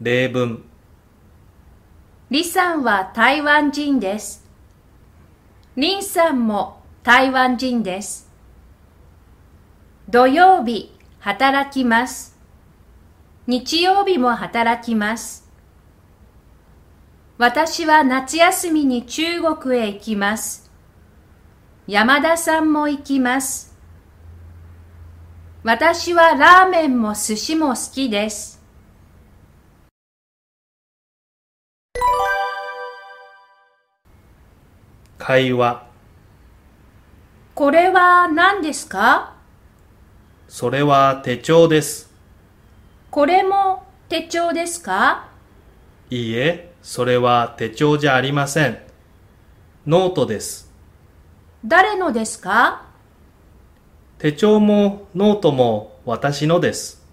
例文李さんは台湾人です。林さんも台湾人です。土曜日働きます。日曜日も働きます。私は夏休みに中国へ行きます。山田さんも行きます。私はラーメンも寿司も好きです。会話。これは何ですか？それは手帳です。これも手帳ですか？いいえそれは手帳じゃありません。ノートです。誰のですか？手帳もノートも私のです